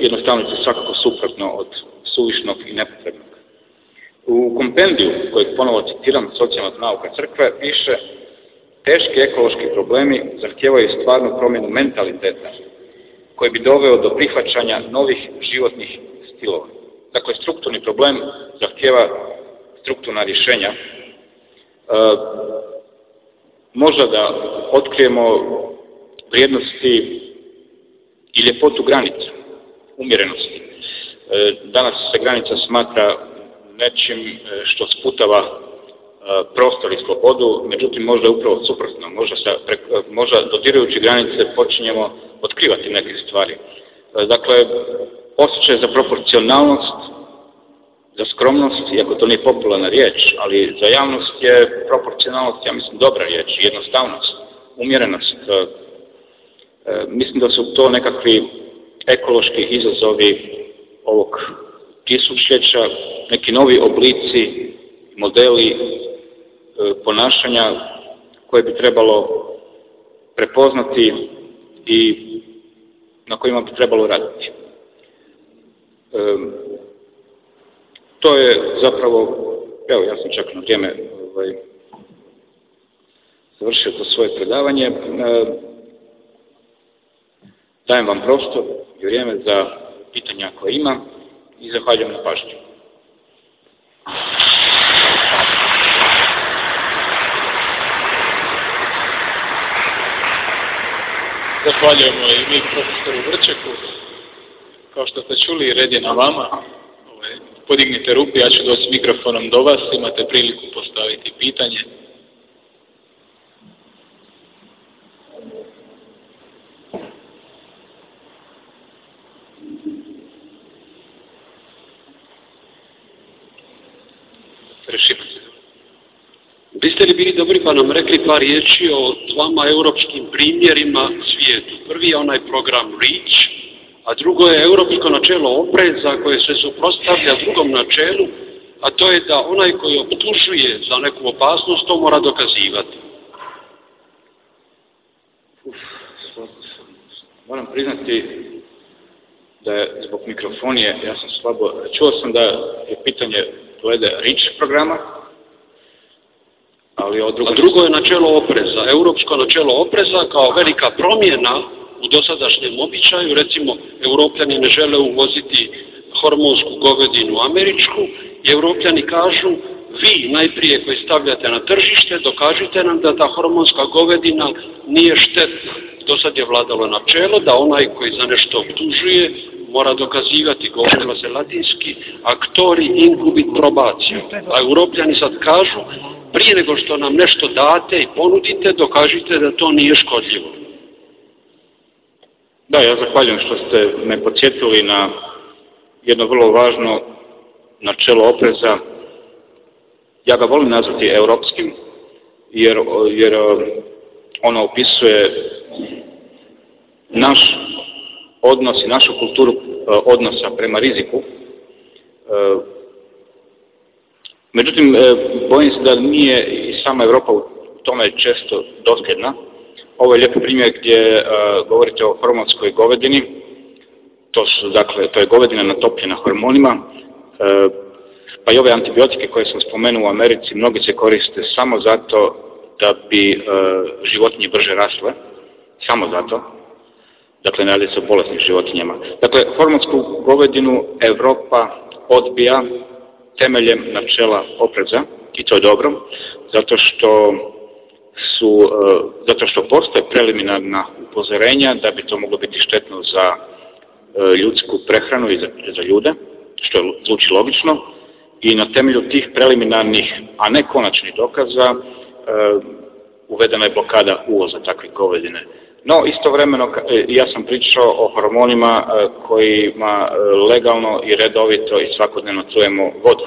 jednostavnost je svakako suprotno od suvišnog i nepotrebnog. U kompendiju, kojeg ponovo citiram, socijalna nauka crkve, piše Teški ekološki problemi zahtijevaju stvarnu promjenu mentaliteta koji bi doveo do prihvaćanja novih životnih stilova. Dakle, strukturni problem zahtjeva strukturna rješenja. E, možda da otkrijemo vrijednosti i ljepotu granica, umjerenosti. E, danas se granica smatra nečim e, što sputava e, prostor i slobodu, međutim možda je upravo suprotno, možda, sa, možda dodirajući granice počinjemo otkrivati neke stvari. Dakle, osjećaj za proporcionalnost, za skromnost, iako to nije popularna riječ, ali za javnost je proporcionalnost, ja mislim, dobra riječ, jednostavnost, umjerenost. Mislim da su to nekakvi ekološki izazovi ovog tisućljeća, neki novi oblici, modeli e, ponašanja koje bi trebalo prepoznati i na kojima bi trebalo raditi. E, to je zapravo, evo ja sam čak na vrijeme ovaj, završio to svoje predavanje. Dajem vam prostor i vrijeme za pitanja koje ima i zahvaljujem na pažnju. Zahvaljujemo i mi profesoru Vrčeku. Kao što ste čuli, red je na vama. Ovaj, podignite ruku, ja ću doći mikrofonom do vas, imate priliku postaviti pitanje. Biste li bili dobri pa nam rekli par riječi o dvama europskim primjerima svijetu? Prvi je onaj program REACH, a drugo je europsko načelo opreza koje se suprostavlja drugom načelu, a to je da onaj koji optužuje za neku opasnost to mora dokazivati. Uf, moram priznati da je zbog mikrofonije, ja sam slabo, čuo sam da je pitanje glede REACH programa, ali A drugo je načelo opreza. Europsko načelo opreza kao velika promjena u dosadašnjem običaju, recimo, europljani ne žele uvoziti hormonsku govedinu američku i europljani kažu vi najprije koji stavljate na tržište dokažite nam da ta hormonska govedina nije štetna. Do sad je vladalo načelo da onaj koji za nešto optužuje mora dokazivati, govorilo se latinski, aktori inkubit probacija. A europljani sad kažu prije nego što nam nešto date i ponudite, dokažite da to nije škodljivo. Da, ja zahvaljujem što ste me podsjetili na jedno vrlo važno načelo opreza. Ja ga volim nazvati europskim, jer, jer ono opisuje naš odnos i našu kulturu odnosa prema riziku Međutim, e, bojim se da nije i sama Europa u tome često dosljedna. Ovo je lijep primjer gdje e, govorite o hormonskoj govedini. To, su, dakle, to je govedina natopljena hormonima. E, pa i ove antibiotike koje sam spomenuo u Americi, mnogi se koriste samo zato da bi životinje brže rasle. Samo zato. Dakle, ne radi se o bolesnim životinjama. Dakle, hormonsku govedinu Europa odbija temeljem načela opreza i to je dobro, zato što su, e, zato što postoje preliminarna upozorenja da bi to moglo biti štetno za e, ljudsku prehranu i za, za ljude, što je zvuči logično, i na temelju tih preliminarnih, a ne konačnih dokaza, e, uvedena je blokada uvoza takvih govedine. No, istovremeno, ja sam pričao o hormonima kojima legalno i redovito i svakodnevno trujemo vodu.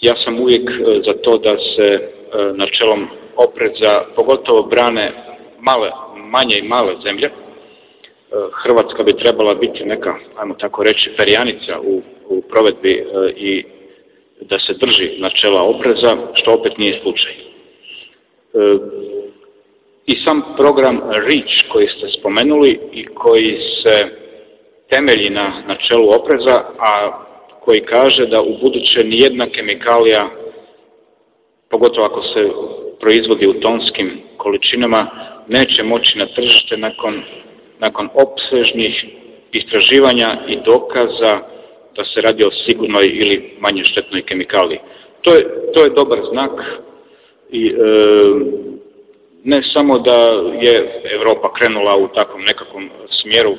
Ja sam uvijek za to da se načelom opreza, pogotovo brane male, manje i male zemlje. Hrvatska bi trebala biti neka, ajmo tako reći, perjanica u, u provedbi i da se drži načela opreza, što opet nije slučaj. I sam program REACH koji ste spomenuli i koji se temelji na načelu opreza, a koji kaže da u buduće nijedna kemikalija pogotovo ako se proizvodi u tonskim količinama, neće moći na tržište nakon, nakon opsežnih istraživanja i dokaza da se radi o sigurnoj ili manje štetnoj kemikaliji. To je, to je dobar znak i e, ne samo da je Europa krenula u takvom nekakvom smjeru e,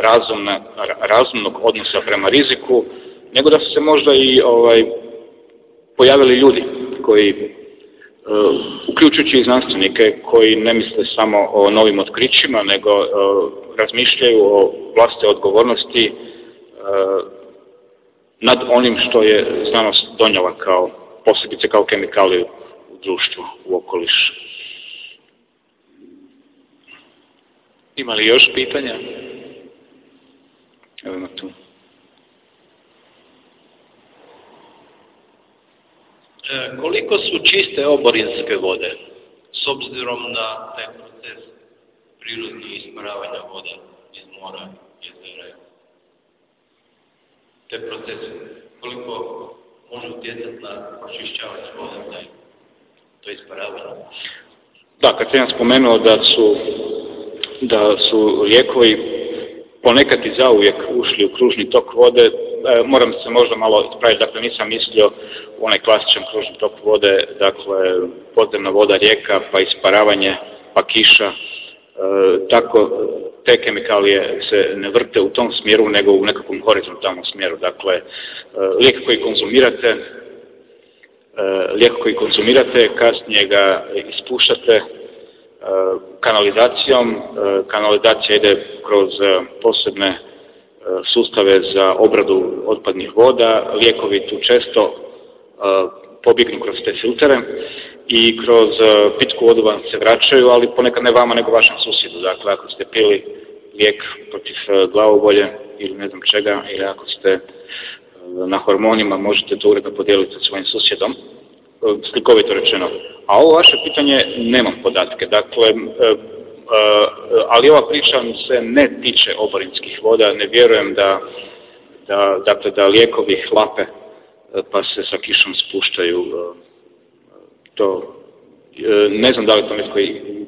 razumna, razumnog odnosa prema riziku, nego da su se možda i ovaj, pojavili ljudi koji, e, uključujući i znanstvenike, koji ne misle samo o novim otkrićima, nego e, razmišljaju o vlastite odgovornosti nad onim što je znanost donjela kao posebice kao kemikaliju u društvu, u okoliš. Ima li još pitanja? Evo ima tu. E, koliko su čiste oborinske vode s obzirom na taj proces prirodnih isparavanja voda iz mora, jezera? Te procese, koliko može utjecati na očišćavanje vode, to isparavanje? Da, kad sam spomenuo da su da su lijekovi ponekad i zauvijek ušli u kružni tok vode, e, moram se možda malo ispraviti, dakle nisam mislio u onaj klasičan kružni tok vode, dakle podzemna voda rijeka, pa isparavanje, pa kiša, e, tako te kemikalije se ne vrte u tom smjeru, nego u nekakvom horizontalnom smjeru. Dakle, e, lijek koji konzumirate, lijek koji konzumirate, kasnije ga ispuštate, kanalizacijom. E, kanalizacija ide kroz e, posebne e, sustave za obradu otpadnih voda. Lijekovi tu često pobjegnu kroz te filtere i kroz pitku vodu vam se vraćaju, ali ponekad ne vama nego vašem susjedu. Dakle, ako ste pili lijek protiv glavobolje ili ne znam čega, ili ako ste na hormonima, možete to uredno podijeliti sa svojim susjedom slikovito rečeno. A ovo vaše pitanje nemam podatke. Dakle, e, e, ali ova priča se ne tiče oborinskih voda. Ne vjerujem da, da, dakle, da lijekovi hlape e, pa se sa kišom spuštaju. To, ne znam da li to netko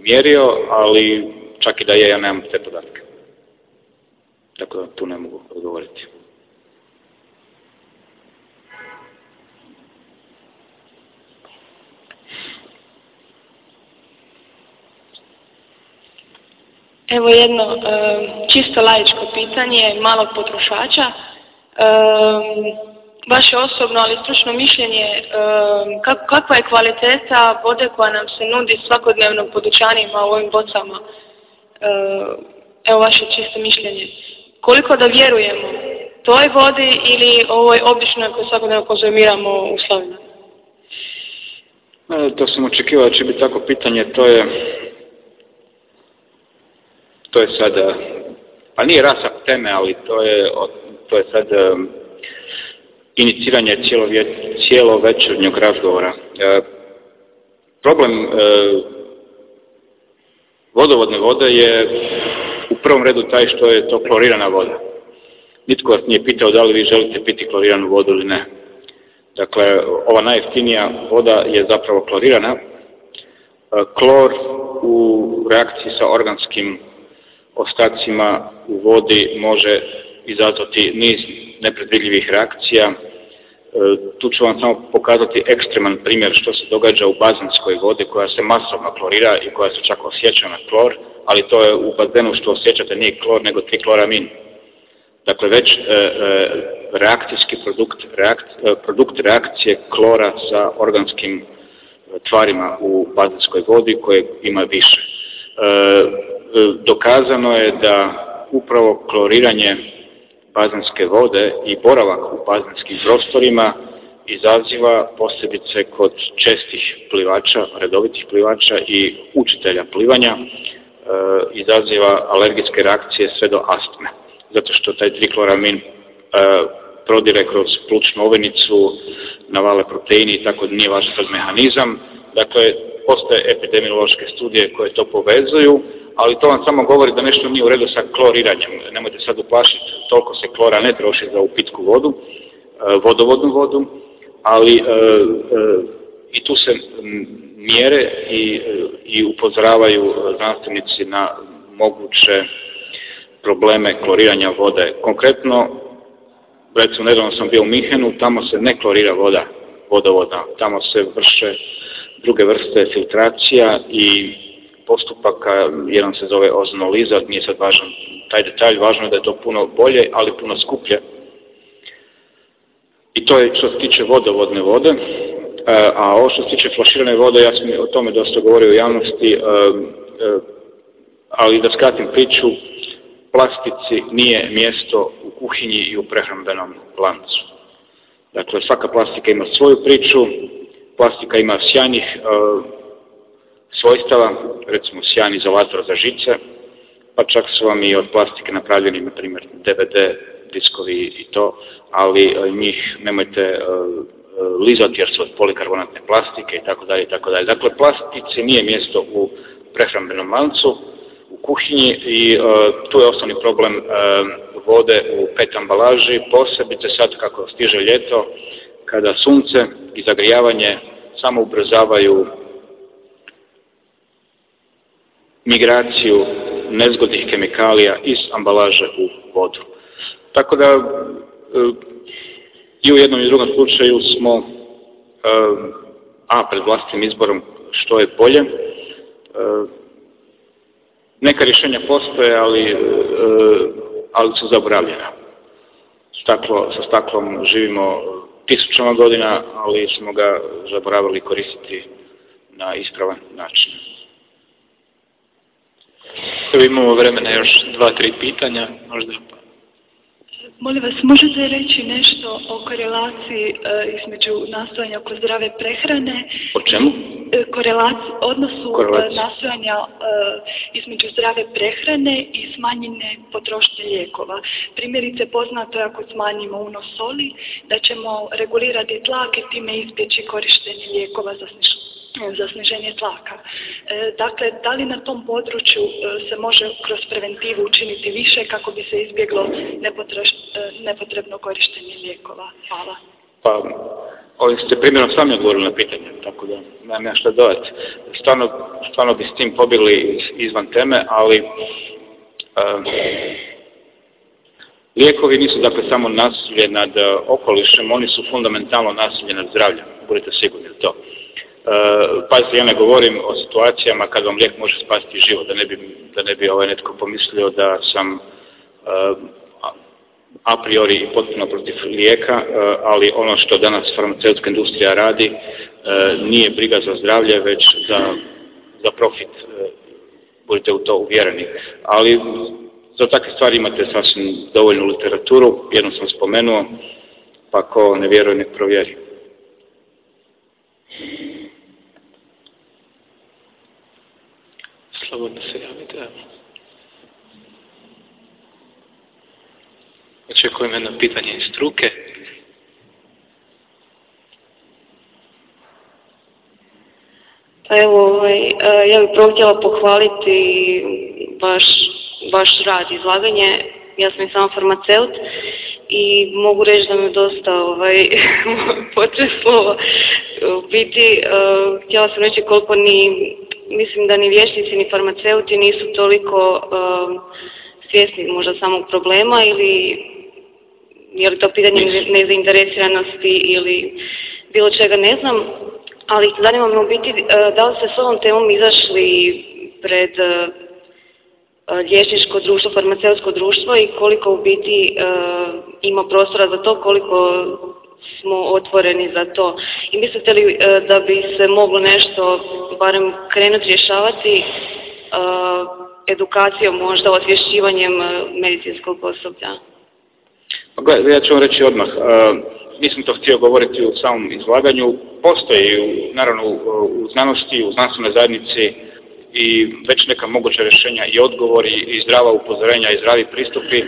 mjerio, ali čak i da je, ja nemam te podatke. Dakle, tu ne mogu odgovoriti. Evo jedno čisto laičko pitanje malog potrošača. Vaše osobno, ali stručno mišljenje, kakva je kvaliteta vode koja nam se nudi svakodnevno po dućanima u ovim bocama? Evo vaše čisto mišljenje. Koliko da vjerujemo toj vodi ili ovoj običnoj koju svakodnevno konzumiramo u? E, to sam očekivao da će biti tako pitanje, to je to je sad, pa nije rasak teme, ali to je, to je sad iniciranje cijelo, cijelo večernjog razgovora. E, problem vodovodne vode je u prvom redu taj što je to klorirana voda. Nitko vas nije pitao da li vi želite piti kloriranu vodu ili ne. Dakle, ova najjeftinija voda je zapravo klorirana. Klor u reakciji sa organskim ostacima u vodi može izazvati niz nepredvidljivih reakcija. E, tu ću vam samo pokazati ekstreman primjer što se događa u bazenskoj vodi koja se masovno klorira i koja se čak osjeća na klor, ali to je u bazenu što osjećate nije klor nego trikloramin. Dakle, već e, e, reakcijski produkt, produkt reakcije klora sa organskim tvarima u bazenskoj vodi koje ima više. Dokazano je da upravo kloriranje bazenske vode i boravak u bazenskim prostorima izaziva posebice kod čestih plivača, redovitih plivača i učitelja plivanja, e, izaziva alergijske reakcije sve do astme. Zato što taj trikloramin e, prodire kroz plućnu ovenicu, navale proteini i tako nije važan mehanizam. Dakle, postoje epidemiološke studije koje to povezuju ali to vam samo govori da nešto nije u redu sa kloriranjem. Nemojte sad uplašiti, toliko se klora ne troši za upitku vodu, e, vodovodnu vodu, ali e, e, i tu se mjere i, i upozoravaju znanstvenici na moguće probleme kloriranja vode. Konkretno, recimo nedavno sam bio u Mihenu, tamo se ne klorira voda vodovoda, tamo se vrše druge vrste filtracija i postupaka, jedan se zove ozonoliza, nije sad važan taj detalj, važno je da je to puno bolje, ali puno skuplje. I to je što se tiče vodovodne vode, e, a ovo što se tiče flaširane vode, ja sam o tome dosta govorio u javnosti, e, e, ali da skratim priču, plastici nije mjesto u kuhinji i u prehrambenom lancu. Dakle, svaka plastika ima svoju priču, plastika ima sjajnih svojstava, recimo sjajni izolator za žice, pa čak su vam i od plastike napravljeni, na primjer, DVD diskovi i to, ali e, njih nemojte e, e, lizati jer su od polikarbonatne plastike i tako dalje i tako dalje. Dakle, plastici nije mjesto u prehrambenom lancu, u kuhinji i tu je osnovni problem vode u pet ambalaži, posebice sad kako stiže ljeto, kada sunce i zagrijavanje samo ubrzavaju migraciju nezgodnih kemikalija iz ambalaže u vodu. Tako da e, i u jednom i drugom slučaju smo e, a pred vlastnim izborom što je bolje. E, neka rješenja postoje, ali, ali su zaboravljena. Staklo, sa staklom živimo tisućama godina, ali smo ga zaboravili koristiti na ispravan način. Evo imamo vremena još dva, tri pitanja, možda. Molim vas, možete reći nešto o korelaciji e, između nastojanja oko zdrave prehrane? O čemu? E, korelaciji, odnosu e, nastojanja e, između zdrave prehrane i smanjene potrošnje lijekova. Primjerice, poznato je ako smanjimo unos soli, da ćemo regulirati tlak i time izbjeći korištenje lijekova za za sniženje tlaka. E, dakle, da li na tom području e, se može kroz preventivu učiniti više kako bi se izbjeglo e, nepotrebno korištenje lijekova? Hvala. Pa, ovim ste primjerom sami odgovorili na pitanje, tako da nemam ja što dodati. Stvarno, stvarno bi s tim pobjegli izvan teme, ali lijekovi nisu dakle samo nasilje nad okolišem, oni su fundamentalno nasilje nad zdravljem, budite sigurni u to. Uh, pazite, ja ne govorim o situacijama kad vam lijek može spasiti život, da ne bi, da ne bi ovaj netko pomislio da sam uh, a priori potpuno protiv lijeka, uh, ali ono što danas farmaceutska industrija radi nije briga za zdravlje, već za, za profit, budite u to uvjereni. Ali za takve stvari imate sasvim dovoljnu literaturu, jednu sam spomenuo, pa ko ne vjeruje nek provjeri. Slobodno se javite. Očekujem jedno pitanje iz struke. Pa evo, ovaj, e, ja bih prvo htjela pohvaliti vaš, vaš rad, izlaganje. Ja sam i sam farmaceut i mogu reći da me dosta ovaj, [LAUGHS] potreslo biti. Uh, htjela sam reći koliko ni mislim da ni vješnici ni farmaceuti nisu toliko uh, svjesni možda samog problema ili je li to pitanje nezainteresiranosti ili bilo čega ne znam, ali zanima me u biti uh, da li ste s ovom temom izašli pred uh, liječničko društvo, farmaceutsko društvo i koliko u biti uh, ima prostora za to, koliko smo otvoreni za to. I mislite li e, da bi se moglo nešto barem krenuti rješavati e, edukacijom možda, osvješćivanjem e, medicinskog osoblja? Pa ja ću vam reći odmah. Nisam to htio govoriti u samom izlaganju. Postoji, naravno, u znanosti, u znanstvenoj zajednici i već neka moguća rješenja i odgovori i zdrava upozorenja i zdravi pristupi,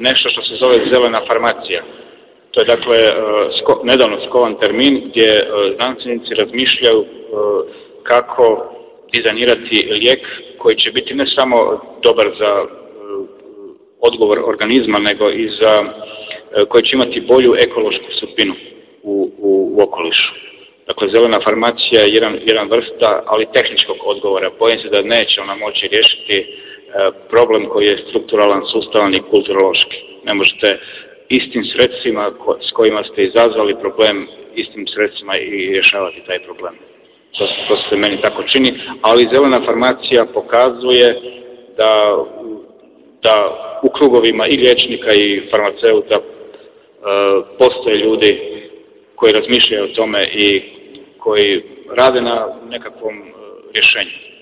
nešto što se zove zelena farmacija. To je dakle e, nedavno skovan termin gdje e, znanstvenici razmišljaju e, kako dizajnirati lijek koji će biti ne samo dobar za odgovor organizma, nego i za koji će imati bolju ekološku sudbinu u, u, u okolišu. Dakle, zelena farmacija je jedan, jedan vrsta, ali tehničkog odgovora. Bojim se da neće ona moći riješiti problem koji je strukturalan, sustavan i kulturološki. Ne možete istim sredstvima s kojima ste izazvali problem, istim sredstvima i rješavati taj problem. To, to se meni tako čini, ali zelena farmacija pokazuje da, da u krugovima i liječnika i farmaceuta e, postoje ljudi koji razmišljaju o tome i koji rade na nekakvom e, rješenju.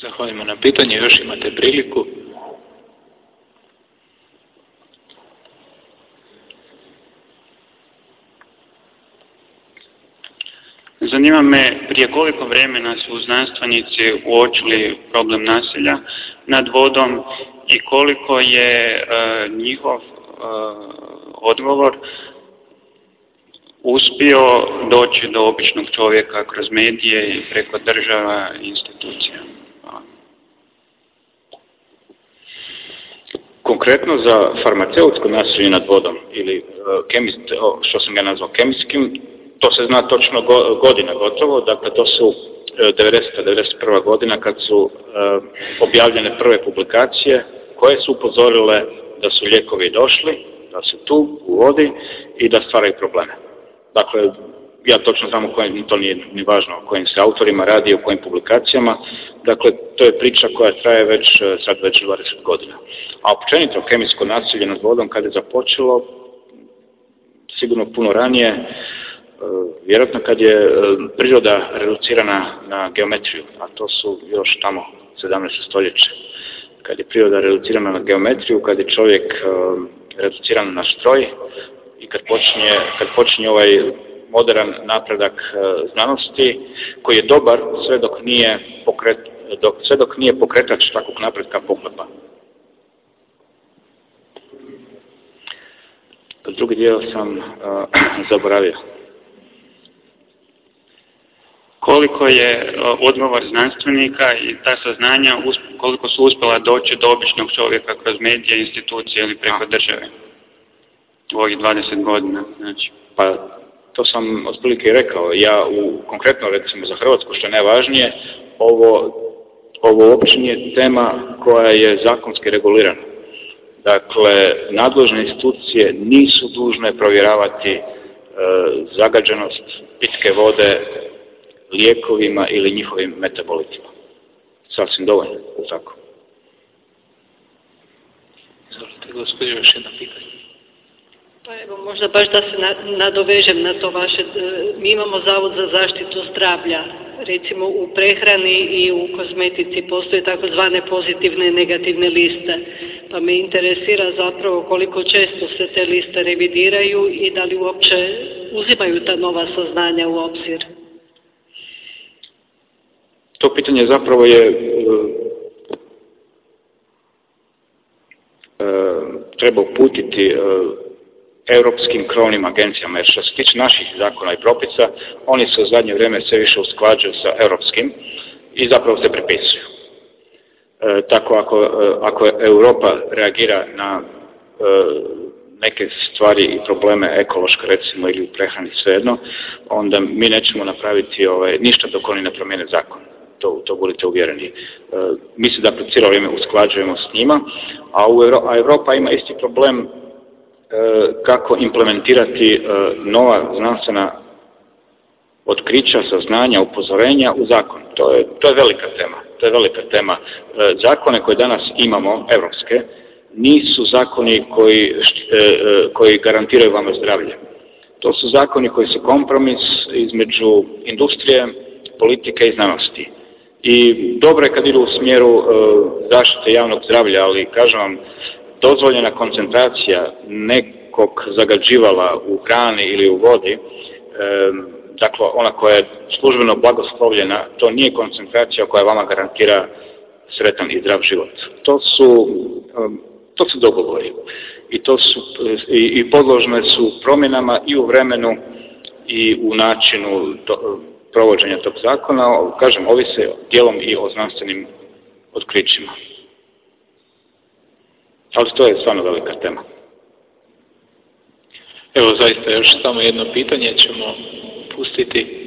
Zahvaljujemo na pitanje, još imate priliku. Zanima me prije koliko vremena su znanstvenici uočili problem nasilja nad vodom i koliko je e, njihov e, odgovor uspio doći do običnog čovjeka kroz medije i preko država i institucija. Konkretno za farmaceutsko nasilje nad vodom ili e, što sam ga nazvao kemijskim, to se zna točno godina gotovo, dakle to su 90. E, 91. godina kad su e, objavljene prve publikacije koje su upozorile da su lijekovi došli, da su tu u vodi i da stvaraju probleme. Dakle, ja točno znam o kojim, to nije ni važno, o kojim se autorima radi, o kojim publikacijama, dakle, to je priča koja traje već, e, sad već 20 godina. A općenito kemijsko nasilje nad vodom kad je započelo, sigurno puno ranije, vjerojatno kad je e, priroda reducirana na geometriju, a to su još tamo 17. stoljeće, kad je priroda reducirana na geometriju, kad je čovjek e, reduciran na stroj i kad počinje, kad počinje ovaj modern napredak znanosti koji je dobar sve dok nije, pokret, dok, sve dok nije pokretač takvog napredka pohlepa. Drugi dio sam uh, [CLEARS THROAT] zaboravio koliko je odgovor znanstvenika i ta saznanja koliko su uspjela doći do običnog čovjeka kroz medije, institucije ili preko države u ovih 20 godina. Znači. Pa to sam otprilike i rekao. Ja u, konkretno recimo za Hrvatsku što je najvažnije, ovo, ovo uopće nije tema koja je zakonski regulirana. Dakle, nadležne institucije nisu dužne provjeravati e, zagađenost pitke vode lijekovima ili njihovim metabolitima. Sasvim dovoljno, tako. Izvolite, gospodin, još jedno pitanje. Pa evo, možda baš da se nadovežem na to vaše. E, mi imamo Zavod za zaštitu zdravlja. Recimo u prehrani i u kozmetici postoje takozvane pozitivne i negativne liste. Pa me interesira zapravo koliko često se te liste revidiraju i da li uopće uzimaju ta nova saznanja u obzir. To pitanje zapravo je e, e, treba uputiti e, europskim krovnim agencijama, jer što se tiče naših zakona i propisa, oni se u zadnje vrijeme sve više usklađuju sa europskim i zapravo se pripisuju. tako ako, ako Europa reagira na neke stvari i probleme ekološke recimo ili u prehrani svejedno, onda mi nećemo napraviti ovaj, ništa dok oni ne promijene zakon to, to budite uvjereni. E, mi se dakle cijelo vrijeme usklađujemo s njima, a, u a Europa ima isti problem e, kako implementirati e, nova znanstvena otkrića, saznanja, upozorenja u zakon. To je, to je velika tema. To je velika tema. Zakone koje danas imamo, evropske, nisu zakoni koji, koji garantiraju vama zdravlje. To su zakoni koji su kompromis između industrije, politike i znanosti. I dobro je kad idu u smjeru e, zaštite javnog zdravlja, ali kažem vam, dozvoljena koncentracija nekog zagađivala u hrani ili u vodi, e, dakle ona koja je službeno blagoslovljena, to nije koncentracija koja vama garantira sretan i zdrav život. To su, e, to su dogovori i, to su, i, i podložne su promjenama i u vremenu i u načinu provođenja tog zakona, kažem, ovise dijelom i o znanstvenim otkrićima. Ali to je stvarno velika tema. Evo zaista još samo jedno pitanje ćemo pustiti.